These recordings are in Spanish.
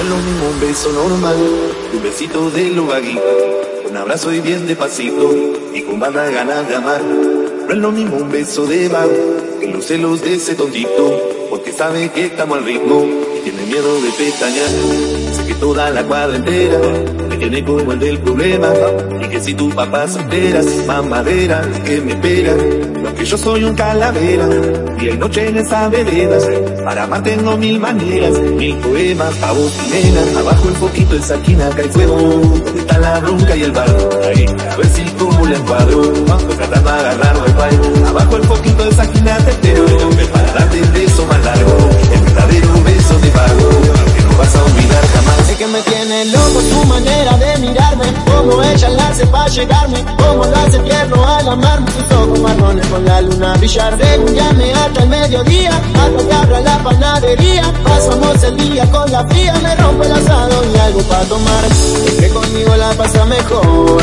No es lo mismo un beso normal, un besito de lo vaguito, un abrazo y bien despacito, y con banda ganas de amar. No es lo mismo un beso de vago, que los celos de ese tontito, porque sabe que estamos al ritmo, y tiene miedo de pestañear. Sé que toda la cuadra entera, tiene como el del problema, y que si tu papá se entera, mamadera, que me espera, que yo soy un calavera, día y noche en esa vereda, para amar tengo mil maneras, mil poemas, pa' vos y abajo un poquito esa esquina acá hay fuego, donde está la bronca y el barro, ahí, a ver si como la encuadro, pues tratando de agarrar wifi, abajo el poquito tiene loco su manera de mirarme. Como ella la hace pa' llegarme Como lo hace tierno al amarme. Sus ojos marrones con la luna brillar. Según llame hasta el mediodía Hasta que abra la panadería. Pasamos el día con la fría Me rompe el asado y algo pa' tomar. Que conmigo la pasa mejor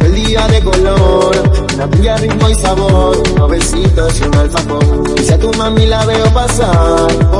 Me el día de color. Una cumbia, ritmo y sabor Unos besitos y un Y si a tu mami la veo pasar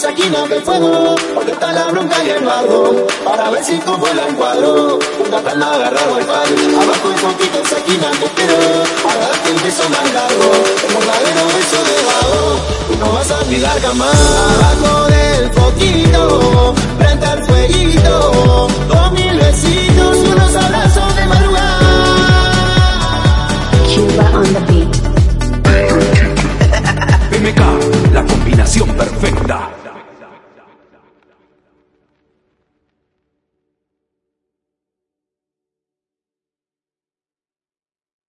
Esa esquina del fuego, porque está la bronca y el barro, para ver si tú la encuadro, nunca tan agarrado al palo, abajo un poquito esa esquina te espero, para darte el beso más largo, un verdadero beso de vago, tú no vas a olvidar jamás, abajo del foquito, planta el fueguito, con mil besitos, unos abrazos de madrugada. Cuba on the beat. MK, la combinación perfecta.